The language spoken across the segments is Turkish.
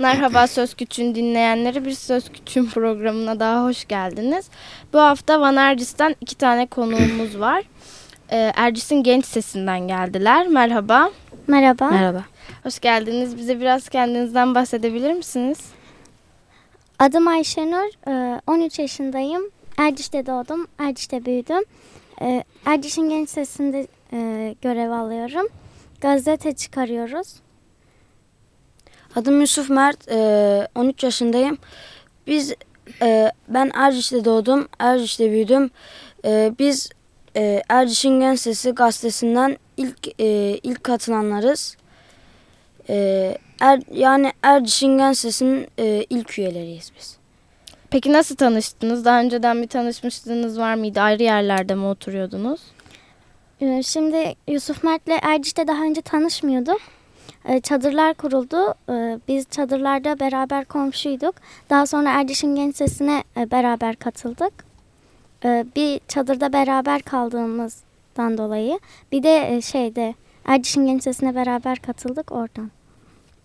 Merhaba Söz Küçüğün dinleyenleri bir Söz Küçüğün programına daha hoş geldiniz. Bu hafta Van Ercis'ten iki tane konuğumuz var. Ee, Ercis'in genç sesinden geldiler. Merhaba. Merhaba. Merhaba. Hoş geldiniz. Bize biraz kendinizden bahsedebilir misiniz? Adım Ayşenur. e, 13 yaşındayım. Erciş'te doğdum. Erciş'te büyüdüm. E, Erciş'in genç sesinde e, görev alıyorum. Gazete çıkarıyoruz. Adım Yusuf Mert, eee, 13 yaşındayım. Biz, eee, ben Erciş'te doğdum, Erciş'te büyüdüm. Eee, biz eee Erciş'in Genç Sesi gazetesinden ilk ilk katılanlarız. Eee, er, yani Erciş'in Genç Sesi'nin ilk üyeleriyiz biz. Peki nasıl tanıştınız? Daha önceden bir tanışmışlığınız var mıydı? Ayrı yerlerde mi oturuyordunuz? E, şimdi Yusuf Mert'le Erciş'te daha önce tanışmıyorduk. E, çadırlar kuruldu. E, biz çadırlarda beraber komşuyduk. Daha sonra Erciş'in genç sesine e, beraber katıldık. E, bir çadırda beraber kaldığımızdan dolayı bir de e, şeyde Erciş'in genç sesine beraber katıldık oradan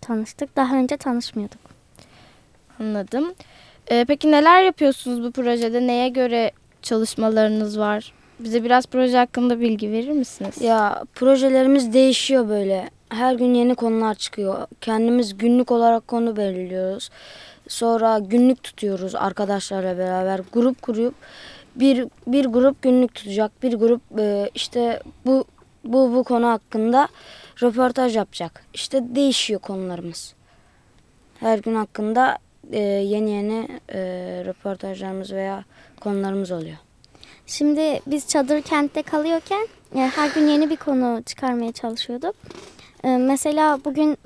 tanıştık. Daha önce tanışmıyorduk. Anladım. Ee, peki neler yapıyorsunuz bu projede? Neye göre çalışmalarınız var? Bize biraz proje hakkında bilgi verir misiniz? Ya projelerimiz değişiyor böyle. Her gün yeni konular çıkıyor. Kendimiz günlük olarak konu belirliyoruz. Sonra günlük tutuyoruz arkadaşlarla beraber. Grup kurup bir bir grup günlük tutacak. Bir grup e, işte bu bu bu konu hakkında röportaj yapacak. İşte değişiyor konularımız. Her gün hakkında e, yeni yeni e, röportajlarımız veya konularımız oluyor. Şimdi biz çadır kentte kalıyorken her gün yeni bir konu çıkarmaya çalışıyorduk. E, mesela bugün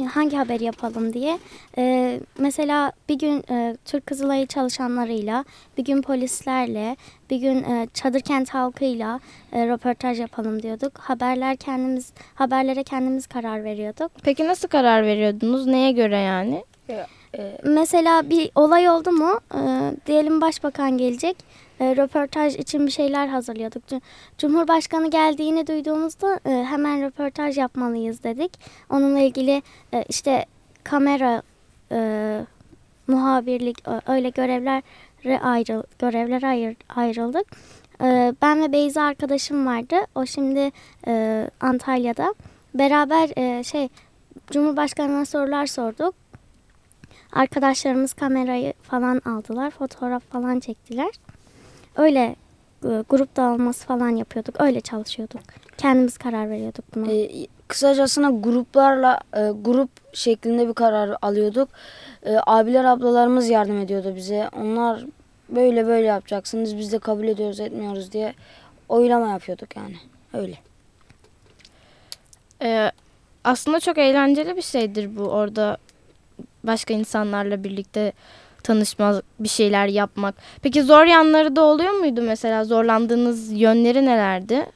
e, hangi haberi yapalım diye. E, mesela bir gün e, Türk Kızılayı çalışanlarıyla, bir gün polislerle, bir gün çadır kent halkıyla röportaj yapalım diyorduk. Haberler kendimiz haberlere kendimiz karar veriyorduk. Peki nasıl karar veriyordunuz? Neye göre yani? E, Mesela bir olay oldu mu e, diyelim başbakan gelecek e, röportaj için bir şeyler hazırlıyorduk. Cum- Cumhurbaşkanı geldiğini duyduğumuzda e, hemen röportaj yapmalıyız dedik. Onunla ilgili işte kamera muhabirlik öyle görevlere ayrı görevlere ayır, ayrıldık. Ben ve Beyza arkadaşım vardı. O şimdi Antalya'da. Beraber şey Cumhurbaşkanına sorular sorduk. Arkadaşlarımız kamerayı falan aldılar. Fotoğraf falan çektiler. Öyle e, grup dağılması falan yapıyorduk. Öyle çalışıyorduk. Kendimiz karar veriyorduk buna. E, kısacasına gruplarla e, grup şeklinde bir karar alıyorduk. E, abiler ablalarımız yardım ediyordu bize. Onlar böyle böyle yapacaksınız biz de kabul ediyoruz etmiyoruz diye oylama yapıyorduk yani. Öyle. Ee, aslında çok eğlenceli bir şeydir bu. Orada başka insanlarla birlikte tanışmak, bir şeyler yapmak. Peki zor yanları da oluyor muydu mesela? Zorlandığınız yönleri nelerdi?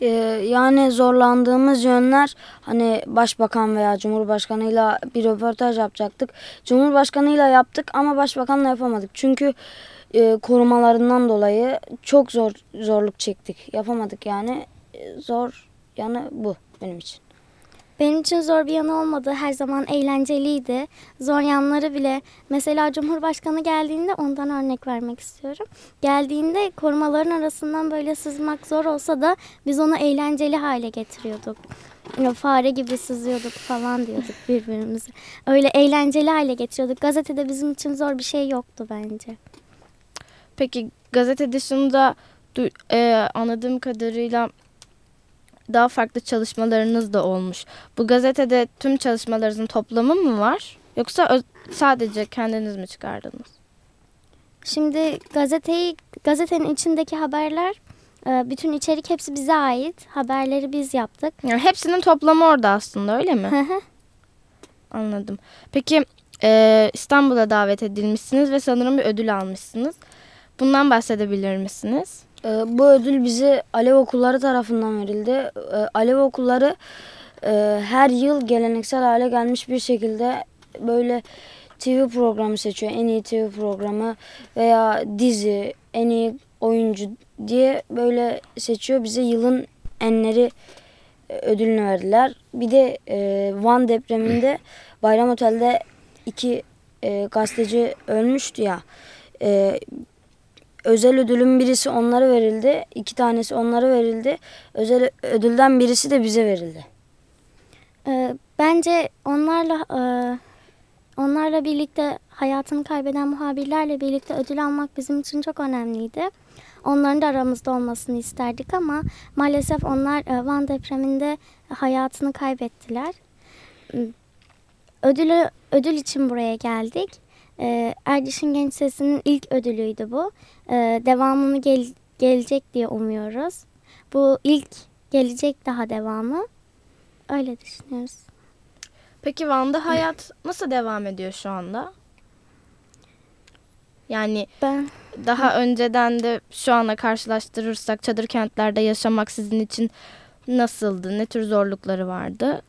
E, yani zorlandığımız yönler hani başbakan veya cumhurbaşkanıyla bir röportaj yapacaktık. Cumhurbaşkanıyla yaptık ama başbakanla yapamadık. Çünkü e, korumalarından dolayı çok zor zorluk çektik. Yapamadık yani. Zor yanı bu benim için. Benim için zor bir yanı olmadı. Her zaman eğlenceliydi. Zor yanları bile. Mesela Cumhurbaşkanı geldiğinde ondan örnek vermek istiyorum. Geldiğinde korumaların arasından böyle sızmak zor olsa da biz onu eğlenceli hale getiriyorduk. Fare gibi sızıyorduk falan diyorduk birbirimize. Öyle eğlenceli hale getiriyorduk. Gazetede bizim için zor bir şey yoktu bence. Peki gazete dışında e, anladığım kadarıyla daha farklı çalışmalarınız da olmuş. Bu gazetede tüm çalışmalarınızın toplamı mı var? Yoksa sadece kendiniz mi çıkardınız? Şimdi gazeteyi gazetenin içindeki haberler e, bütün içerik hepsi bize ait. Haberleri biz yaptık. Yani hepsinin toplamı orada aslında öyle mi? Hı hı. Anladım. Peki e, İstanbul'a davet edilmişsiniz ve sanırım bir ödül almışsınız. Bundan bahsedebilir misiniz? Ee, bu ödül bize Alev Okulları tarafından verildi. Ee, Alev Okulları e, her yıl geleneksel hale gelmiş bir şekilde böyle TV programı seçiyor. En iyi TV programı veya dizi, en iyi oyuncu diye böyle seçiyor. Bize yılın enleri e, ödülünü verdiler. Bir de e, Van depreminde Bayram Otel'de iki gazeteci ölmüştü ya. Özel ödülün birisi onlara verildi. iki tanesi onlara verildi. Özel ödülden birisi de bize verildi. Ee, bence onlarla e, onlarla birlikte hayatını kaybeden muhabirlerle birlikte ödül almak bizim için çok önemliydi. Onların da aramızda olmasını isterdik ama maalesef onlar e, Van depreminde hayatını kaybettiler. Ödülü ödül için buraya geldik. E, Erdiş'in Genç Sesi'nin ilk ödülüydü bu. E, devamını gel, gelecek diye umuyoruz. Bu ilk gelecek daha devamı. Öyle düşünüyoruz. Peki Van'da hayat nasıl devam ediyor şu anda? Yani Ben daha önceden de şu ana karşılaştırırsak çadır kentlerde yaşamak sizin için nasıldı? Ne tür zorlukları vardı?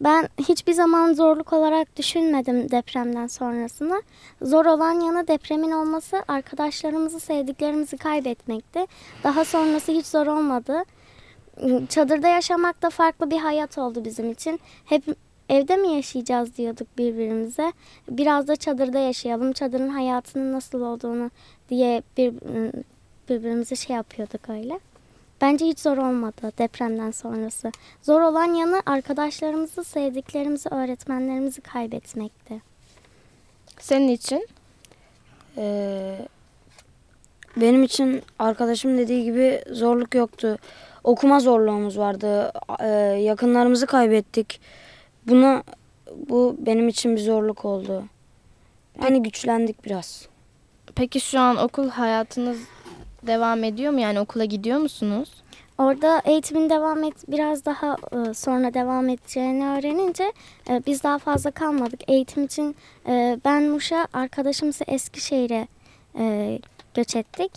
Ben hiçbir zaman zorluk olarak düşünmedim depremden sonrasını. Zor olan yanı depremin olması arkadaşlarımızı, sevdiklerimizi kaybetmekti. Daha sonrası hiç zor olmadı. Çadırda yaşamak da farklı bir hayat oldu bizim için. Hep evde mi yaşayacağız diyorduk birbirimize. Biraz da çadırda yaşayalım. Çadırın hayatının nasıl olduğunu diye bir, birbirimize şey yapıyorduk öyle. Bence hiç zor olmadı depremden sonrası. Zor olan yanı arkadaşlarımızı, sevdiklerimizi, öğretmenlerimizi kaybetmekti. Senin için? Ee, benim için arkadaşım dediği gibi zorluk yoktu. Okuma zorluğumuz vardı. Ee, yakınlarımızı kaybettik. Buna bu benim için bir zorluk oldu. Yani güçlendik biraz. Peki şu an okul hayatınız devam ediyor mu? Yani okula gidiyor musunuz? Orada eğitimin devam et biraz daha e, sonra devam edeceğini öğrenince e, biz daha fazla kalmadık. Eğitim için e, ben Muş'a, arkadaşım ise Eskişehir'e e, göç ettik.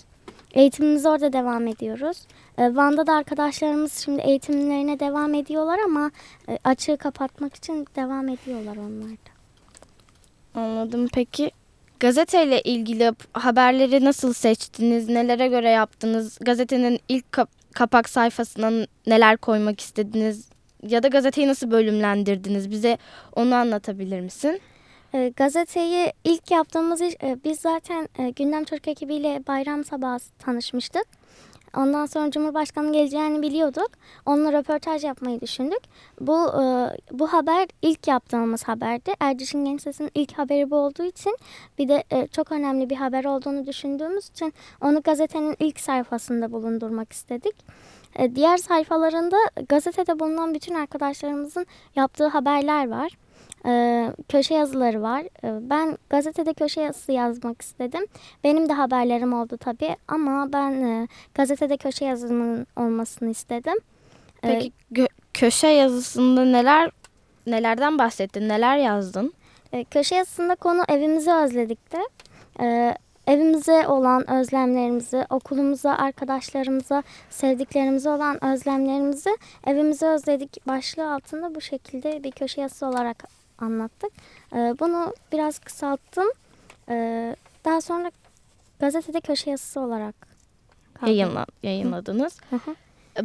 Eğitimimize orada devam ediyoruz. E, Van'da da arkadaşlarımız şimdi eğitimlerine devam ediyorlar ama e, açığı kapatmak için devam ediyorlar onlar da. Anladım. Peki gazeteyle ilgili haberleri nasıl seçtiniz? Nelere göre yaptınız? Gazetenin ilk kap- kapak sayfasına neler koymak istediniz? Ya da gazeteyi nasıl bölümlendirdiniz? Bize onu anlatabilir misin? E, gazeteyi ilk yaptığımız iş, e, biz zaten e, Gündem Türk ekibiyle bayram sabahı tanışmıştık. Ondan sonra Cumhurbaşkanı geleceğini biliyorduk. Onunla röportaj yapmayı düşündük. Bu e, bu haber ilk yaptığımız haberdi. Erciş'in Genç Sesi'nin ilk haberi bu olduğu için bir de e, çok önemli bir haber olduğunu düşündüğümüz için onu gazetenin ilk sayfasında bulundurmak istedik. E, diğer sayfalarında gazetede bulunan bütün arkadaşlarımızın yaptığı haberler var e, köşe yazıları var. E, ben gazetede köşe yazısı yazmak istedim. Benim de haberlerim oldu tabii ama ben e, gazetede köşe yazımın olmasını istedim. E, Peki köşe yazısında neler nelerden bahsettin? Neler yazdın? E, köşe yazısında konu evimizi özledik de. E, evimize olan özlemlerimizi, okulumuza, arkadaşlarımıza, sevdiklerimize olan özlemlerimizi evimizi özledik başlığı altında bu şekilde bir köşe yazısı olarak anlattık. E, bunu biraz kısalttım. E, daha sonra gazetede köşe yazısı olarak Yayınla, yayınladınız. Hı hı.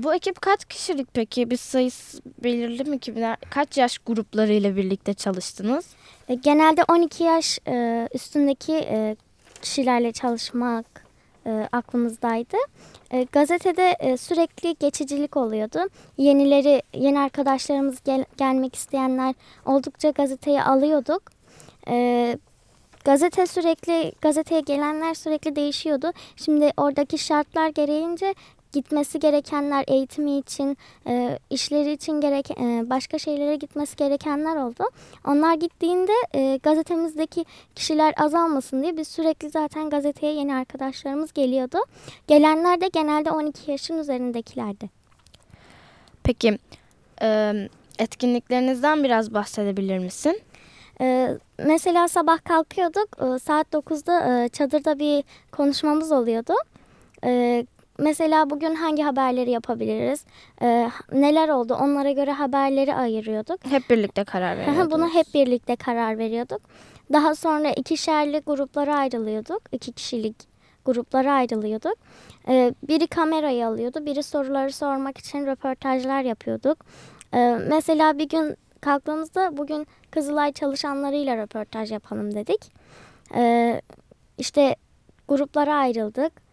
Bu ekip kaç kişilik peki? Bir sayısı belirli mi ki? Kaç yaş gruplarıyla birlikte çalıştınız? E, genelde 12 yaş e, üstündeki e, kişilerle çalışmak e, aklımızdaydı. E, gazetede e, sürekli geçicilik oluyordu. Yenileri, yeni arkadaşlarımız gel, gelmek isteyenler oldukça gazeteyi alıyorduk. E, gazete sürekli, gazeteye gelenler sürekli değişiyordu. Şimdi oradaki şartlar gereğince gitmesi gerekenler eğitimi için, e, işleri için gerek e, başka şeylere gitmesi gerekenler oldu. Onlar gittiğinde e, gazetemizdeki kişiler azalmasın diye biz sürekli zaten gazeteye yeni arkadaşlarımız geliyordu. Gelenler de genelde 12 yaşın üzerindekilerdi. Peki e, etkinliklerinizden biraz bahsedebilir misin? Ee, mesela sabah kalkıyorduk e, saat 9'da e, çadırda bir konuşmamız oluyordu. E, mesela bugün hangi haberleri yapabiliriz, e, neler oldu onlara göre haberleri ayırıyorduk. Hep birlikte karar veriyorduk. Bunu hep birlikte karar veriyorduk. Daha sonra ikişerli gruplara ayrılıyorduk. iki kişilik gruplara ayrılıyorduk. E, biri kamerayı alıyordu, biri soruları sormak için röportajlar yapıyorduk. E, mesela bir gün kalktığımızda bugün Kızılay çalışanlarıyla röportaj yapalım dedik. E, işte gruplara ayrıldık.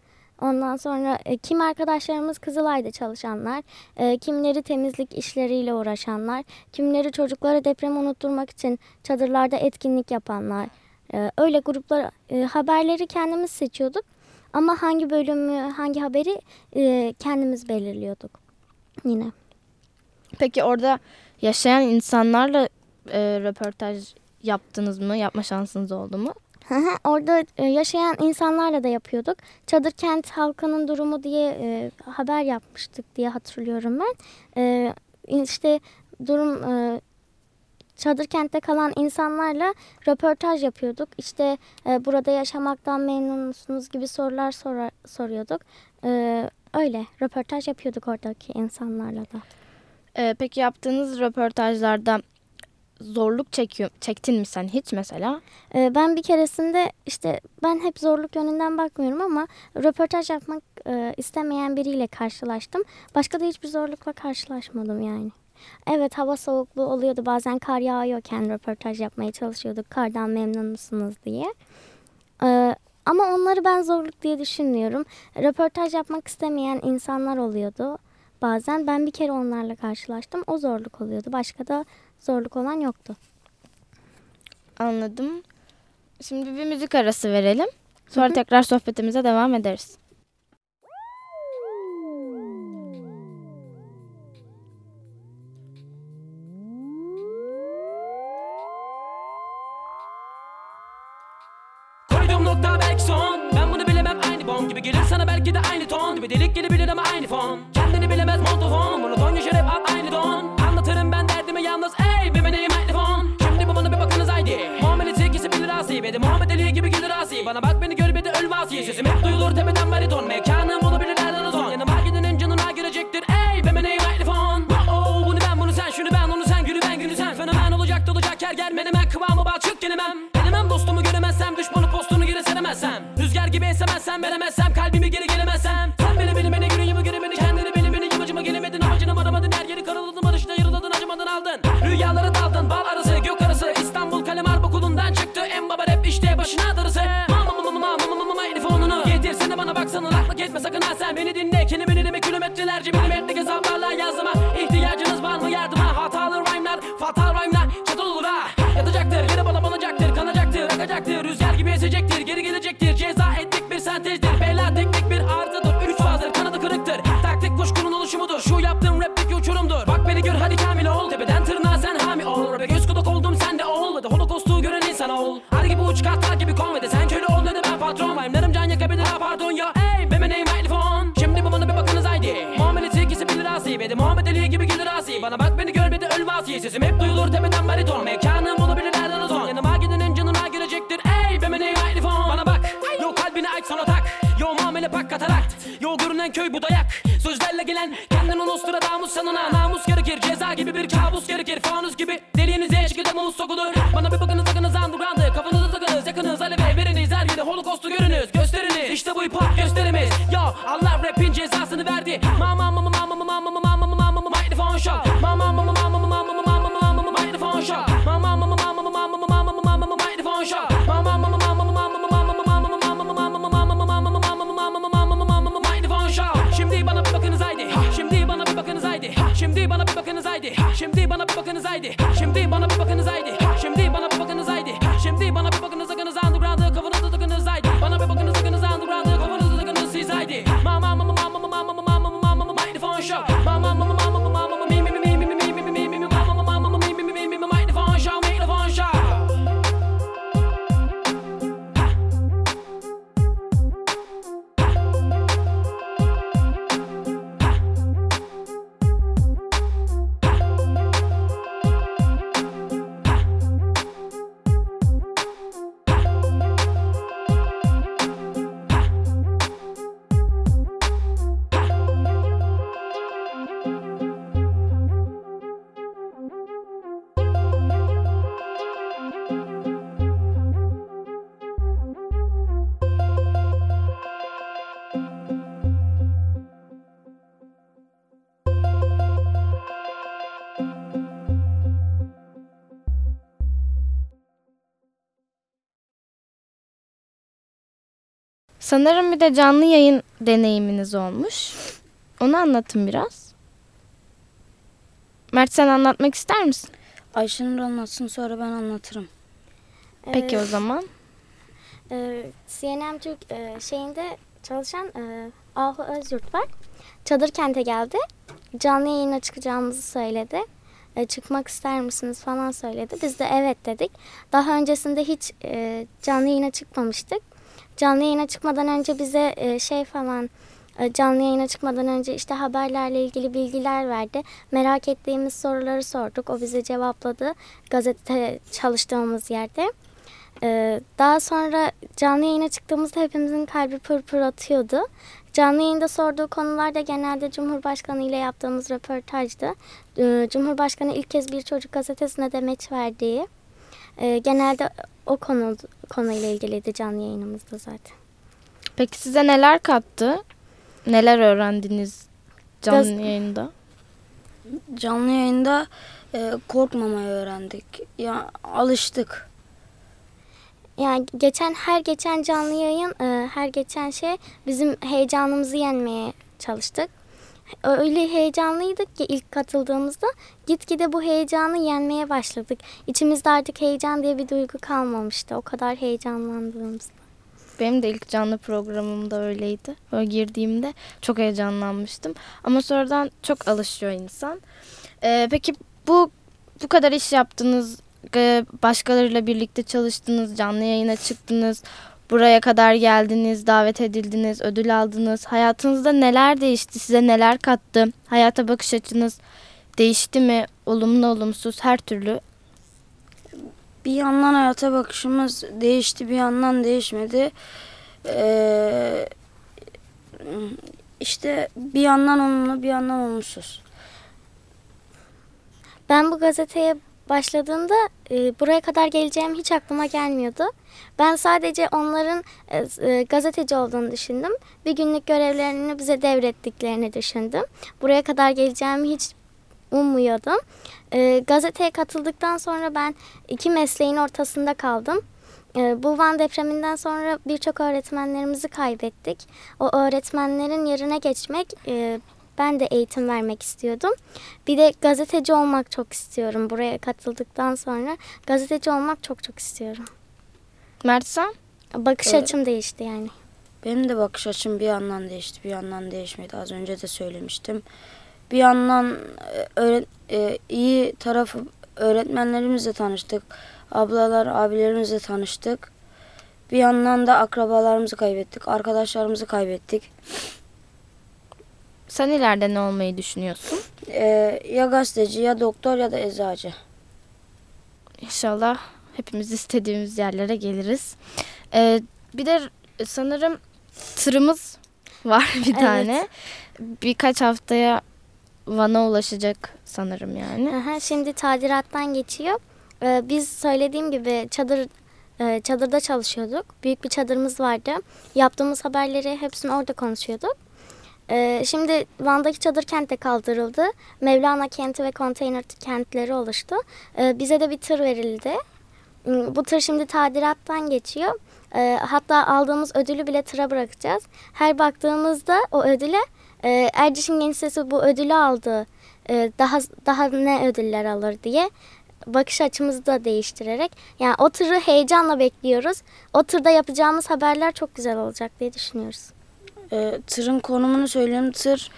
Ondan sonra e, kim arkadaşlarımız Kızılay'da çalışanlar, e, kimleri temizlik işleriyle uğraşanlar, kimleri çocuklara depremi unutturmak için çadırlarda etkinlik yapanlar. E, öyle gruplar e, haberleri kendimiz seçiyorduk. Ama hangi bölümü, hangi haberi e, kendimiz belirliyorduk yine. Peki orada yaşayan insanlarla e, röportaj yaptınız mı? Yapma şansınız oldu mu? Orada e, yaşayan insanlarla da yapıyorduk. Çadır kent halkının durumu diye e, haber yapmıştık diye hatırlıyorum ben. E, işte durum e, çadır kentte kalan insanlarla röportaj yapıyorduk. İşte e, burada yaşamaktan memnun musunuz gibi sorular sorar, soruyorduk. E, öyle röportaj yapıyorduk oradaki insanlarla da. E, peki yaptığınız röportajlarda zorluk çekiyor, çektin mi sen hiç mesela? Ee, Ben bir keresinde işte ben hep zorluk yönünden bakmıyorum ama röportaj yapmak e, istemeyen biriyle karşılaştım. Başka da hiçbir zorlukla karşılaşmadım yani. Evet hava soğukluğu oluyordu bazen kar yağıyorken röportaj yapmaya çalışıyorduk kardan memnun musunuz diye. Ee, ama onları ben zorluk diye düşünmüyorum. Röportaj yapmak istemeyen insanlar oluyordu. Bazen ben bir kere onlarla karşılaştım. O zorluk oluyordu. Başka da zorluk olan yoktu. Anladım. Şimdi bir müzik arası verelim. Sonra tekrar sohbetimize devam ederiz. Koyduğum nokta belki son Ben bunu bilemem aynı bom gibi gelir sana belki de aynı ton Bir delik gelebilir ama aynı fon Kendini bilemez montofon Monoton vasi Sesim hep duyulur tepeden bariton Mekanım olabilir nereden uzun Yanıma gidenin canına girecektir. Ey bir meneyim mikrofon Oh bunu ben bunu sen şunu ben onu sen günü ben günü sen. Fenomen olacak dolacak her gel menemen kıvamı balçık gelemem. Denemem dostumu göremezsem düşmanı postunu geri seremezsem Rüzgar gibi esemezsem veremezsem sen beni dinle Kelimeni dinleme kilometrelerce milimetrelik hesaplarla yazdıma İhtiyacınız var mı yardıma? Hatalı rhyme'lar fatal rhyme'lar çatal olur ha. Yatacaktır yere bala balacaktır kanacaktır akacaktır. Rüzgar gibi esecektir geri gelecektir. Ceza ettik bir sentezdir. Bela teknik bir arızadır Üç fazdır kanadı kırıktır. Taktik kuşkunun oluşumudur. Şu yaptığım rapteki uçurumdur. Bak beni gör hadi kamil ol. Tepeden tırnağa sen hami ol. Rap'e göz kulak oldum sen de ol. Ve de holokostu gören insan ol. Hadi gibi uç kartlar gibi kon Ve de sen köle ol ne ben patron Rhyme'larım can de Muhammed Ali gibi gelir asi Bana bak beni gör bir de öl vasi Sesim hep duyulur tepeden bariton. Mekanım olabilir nereden uzun. Yanıma gidenin canına girecektir Ey benim neyim mikrofon Bana bak Yo kalbini aç sana tak Yo muamele pak katarakt Yo görünen köy bu dayak. Sözlerle gelen kendin o Nostradamus sanına Namus gerekir ceza gibi bir kabus gerekir. Fanus gibi deliğinize şekilde mavuz sokulur Bana bir bakınız akınız underground'ı Kafanızı takınız yakınız. Aleve veriniz Her yerde holokostu görünüz. Gösteriniz. İşte bu hip gösterimiz. Yo Allah rapin cezasını verdi. Mama Sanırım bir de canlı yayın deneyiminiz olmuş. Onu anlatın biraz. Mert sen anlatmak ister misin? Ayşenur anlatsın sonra ben anlatırım. Peki Ee, o zaman. e, CNN Türk e, şeyinde çalışan e, Ahu Özyurt var. Çadır kente geldi. Canlı yayına çıkacağımızı söyledi. E, çıkmak ister misiniz falan söyledi. Biz de evet dedik. Daha öncesinde hiç e, canlı yayına çıkmamıştık. Canlı yayına çıkmadan önce bize e, şey falan e, canlı yayına çıkmadan önce işte haberlerle ilgili bilgiler verdi. Merak ettiğimiz soruları sorduk. O bize cevapladı gazete çalıştığımız yerde. Ee, daha sonra canlı yayına çıktığımızda hepimizin kalbi pır pır atıyordu. Canlı yayında sorduğu konular da genelde Cumhurbaşkanı ile yaptığımız röportajdı. Ee, Cumhurbaşkanı ilk kez bir çocuk gazetesine demeç verdiği. Ee, genelde o konu konuyla ilgiliydi canlı yayınımızda zaten. Peki size neler kattı? Neler öğrendiniz canlı Gaz- yayında? Canlı yayında e, korkmamayı öğrendik. Ya alıştık. Yani geçen her geçen canlı yayın, e, her geçen şey bizim heyecanımızı yenmeye çalıştık. Öyle heyecanlıydık ki ilk katıldığımızda gitgide bu heyecanı yenmeye başladık. İçimizde artık heyecan diye bir duygu kalmamıştı. O kadar heyecanlandığımızda. Benim de ilk canlı programımda öyleydi. Böyle girdiğimde çok heyecanlanmıştım. Ama sonradan çok alışıyor insan. Ee, peki bu bu kadar iş yaptınız, e, başkalarıyla birlikte çalıştınız, canlı yayına çıktınız, buraya kadar geldiniz, davet edildiniz, ödül aldınız. Hayatınızda neler değişti, size neler kattı? Hayata bakış açınız değişti mi? Olumlu, olumsuz, her türlü. Bir yandan hayata bakışımız değişti, bir yandan değişmedi. Ee, işte bir yandan olumlu, bir yandan olumsuz. Ben bu gazeteye başladığımda e, buraya kadar geleceğim hiç aklıma gelmiyordu. Ben sadece onların e, e, gazeteci olduğunu düşündüm. Bir günlük görevlerini bize devrettiklerini düşündüm. Buraya kadar geleceğimi hiç ummuyordum. E, gazeteye katıldıktan sonra ben iki mesleğin ortasında kaldım. E, bu Van depreminden sonra birçok öğretmenlerimizi kaybettik. O öğretmenlerin yerine geçmek, e, ben de eğitim vermek istiyordum. Bir de gazeteci olmak çok istiyorum. Buraya katıldıktan sonra gazeteci olmak çok çok istiyorum. Mert sen? Bakış Evet. açım değişti yani. Benim de bakış açım bir yandan değişti, bir yandan değişmedi. Az önce de söylemiştim. Bir yandan e, öğret, e, iyi tarafı öğretmenlerimizle tanıştık. Ablalar, abilerimizle tanıştık. Bir yandan da akrabalarımızı kaybettik, arkadaşlarımızı kaybettik. Sen ileride ne olmayı düşünüyorsun? E, ya gazeteci, ya doktor ya da eczacı. İnşallah hepimiz istediğimiz yerlere geliriz. Ee, bir de sanırım tırımız var bir Evet. tane. Birkaç haftaya Van'a ulaşacak sanırım yani. Aha, Şimdi tadilattan geçiyor. Ee, Biz söylediğim gibi çadır e, çadırda çalışıyorduk. Büyük bir çadırımız vardı. Yaptığımız haberleri hepsini orada konuşuyorduk. Ee, Şimdi Van'daki çadır kentte kaldırıldı. Mevlana kenti ve konteyner kentleri oluştu. Ee, Bize de bir tır verildi. Hmm, Bu tır şimdi tadilattan geçiyor. Ee, Hatta aldığımız ödülü bile tıra bırakacağız. Her baktığımızda o ödüle e, Erciş'in Genç Sesi bu ödülü aldı. E, Daha daha ne ödüller alır diye bakış açımızı da değiştirerek yani o tırı heyecanla bekliyoruz. O tırda yapacağımız haberler çok güzel olacak diye düşünüyoruz. E, tırın konumunu söyleyeyim. Tır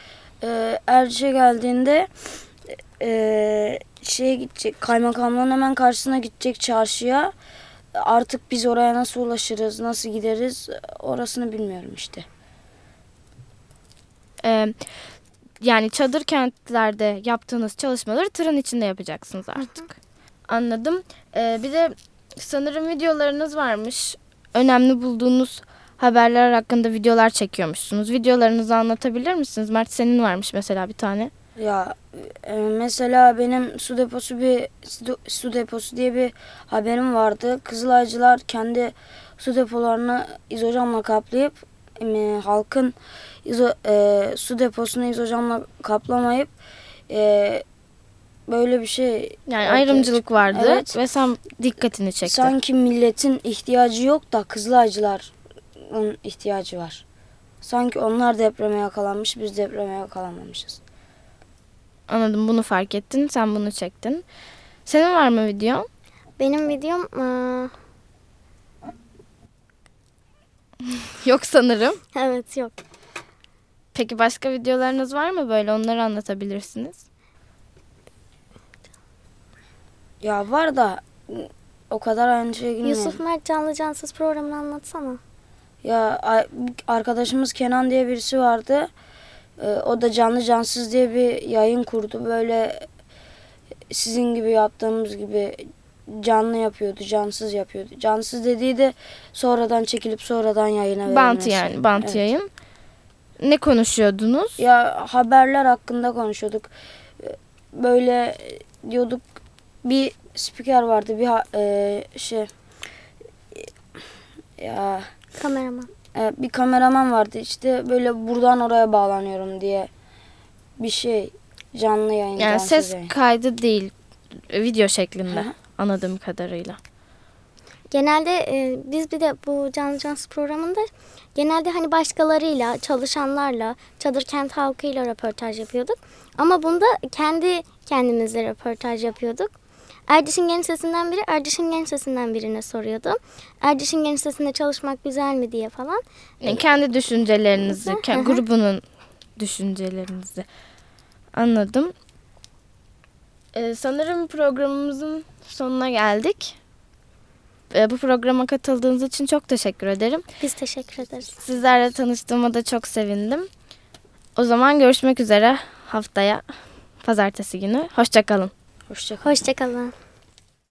e, Erciş'e geldiğinde e, şeye gidecek, kaymakamlığın hemen karşısına gidecek çarşıya. Artık biz oraya nasıl ulaşırız, nasıl gideriz orasını bilmiyorum işte. Ee, yani çadır kentlerde yaptığınız çalışmaları tırın içinde yapacaksınız artık. Anladım. Ee, bir de sanırım videolarınız varmış. Önemli bulduğunuz haberler hakkında videolar çekiyormuşsunuz. Videolarınızı anlatabilir misiniz? Mert senin varmış mesela bir tane. Ya e, mesela benim su deposu bir su- su deposu diye bir haberim vardı. Kızılaycılar kendi su depolarını izocamla kaplayıp e, halkın izo, e, su deposunu izocamla kaplamayıp e, böyle bir şey Yani ayrımcılık vardı Evet. ve sen dikkatini çekti. Sanki milletin ihtiyacı yok da Kızılaycılar onun ihtiyacı var. Sanki onlar depreme yakalanmış, biz depreme yakalanmamışız. Anladım bunu fark ettin. Sen bunu çektin. Senin var mı videon? Benim videom e, Yok sanırım. evet yok. Peki başka videolarınız var mı böyle? Onları anlatabilirsiniz. Ya var da o kadar aynı şey. Yusuf Mert Canlı Cansız programını anlatsana. Ya arkadaşımız Kenan diye birisi vardı. Ee, o da canlı cansız diye bir yayın kurdu. Böyle sizin gibi yaptığımız gibi canlı yapıyordu, cansız yapıyordu. Cansız dediği de sonradan çekilip sonradan yayına verilmesi. Bant yani. Bant Evet. yayın. Ne konuşuyordunuz? Ya haberler hakkında konuşuyorduk. Ee, Böyle diyorduk bir spiker vardı bir e, şey ya Kameraman. e, bir kameraman vardı işte böyle buradan oraya bağlanıyorum diye bir şey canlı yayın Yani ses yayın. kaydı değil. Video şeklinde. Hı. Anladığım kadarıyla. Genelde e, biz bir de bu Canlı Cansız programında genelde hani başkalarıyla, çalışanlarla, çadır kent halkıyla röportaj yapıyorduk. Ama bunda kendi kendimizle röportaj yapıyorduk. Erdiş'in genç sesinden biri Erdiş'in genç sesinden birine soruyordu. Erdiş'in genç sesinde çalışmak güzel mi diye falan. Yani kendi düşüncelerinizi, Hı hı. ke- grubunun düşüncelerinizi anladım. Ee, sanırım programımızın sonuna geldik. Ee, bu programa katıldığınız için çok teşekkür ederim. Biz teşekkür ederiz. Sizlerle tanıştığıma da çok sevindim. O zaman görüşmek üzere haftaya pazartesi günü. Hoşçakalın. Hoşça kalın. Hoşçakalın.